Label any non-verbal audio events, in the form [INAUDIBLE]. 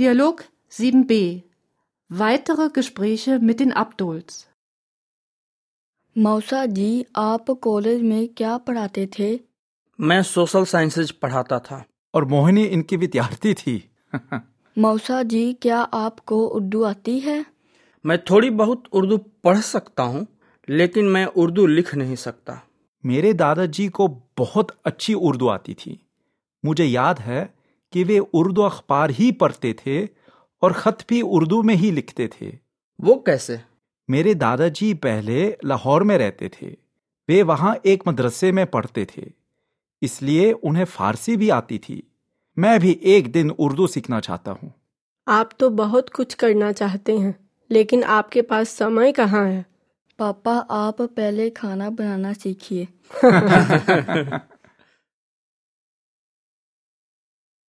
Dialog 7b. Weitere Gespräche mit den Abduls. मौसा जी आप college में क्या पढ़ाते थे? मैं सोशल साइंसेज पढ़ाता था। और मोहिनी इनकी विद्यार्थी थी। मौसा जी क्या आपको उर्दू आती है? मैं थोड़ी बहुत उर्दू पढ़ सकता हूँ लेकिन मैं उर्दू लिख नहीं सकता। मेरे दादाजी को बहुत अच्छी उर्दू आती थी। मुझे याद है कि वे उर्दू अखबार ही पढ़ते थे और खत भी उर्दू में ही लिखते थे। वो कैसे? मेरे दादाजी पहले लाहौर में रहते थे। वे वहाँ एक मदरसे में पढ़ते थे। इसलिए उन्हें फारसी भी आती थी। मैं भी एक दिन उर्दू सीखना चाहता हूँ। आप तो बहुत कुछ करना चाहते हैं लेकिन आपके पास समय कहाँ है? पापा आप पहले खाना बनाना सीखिए। [LAUGHS] [LAUGHS]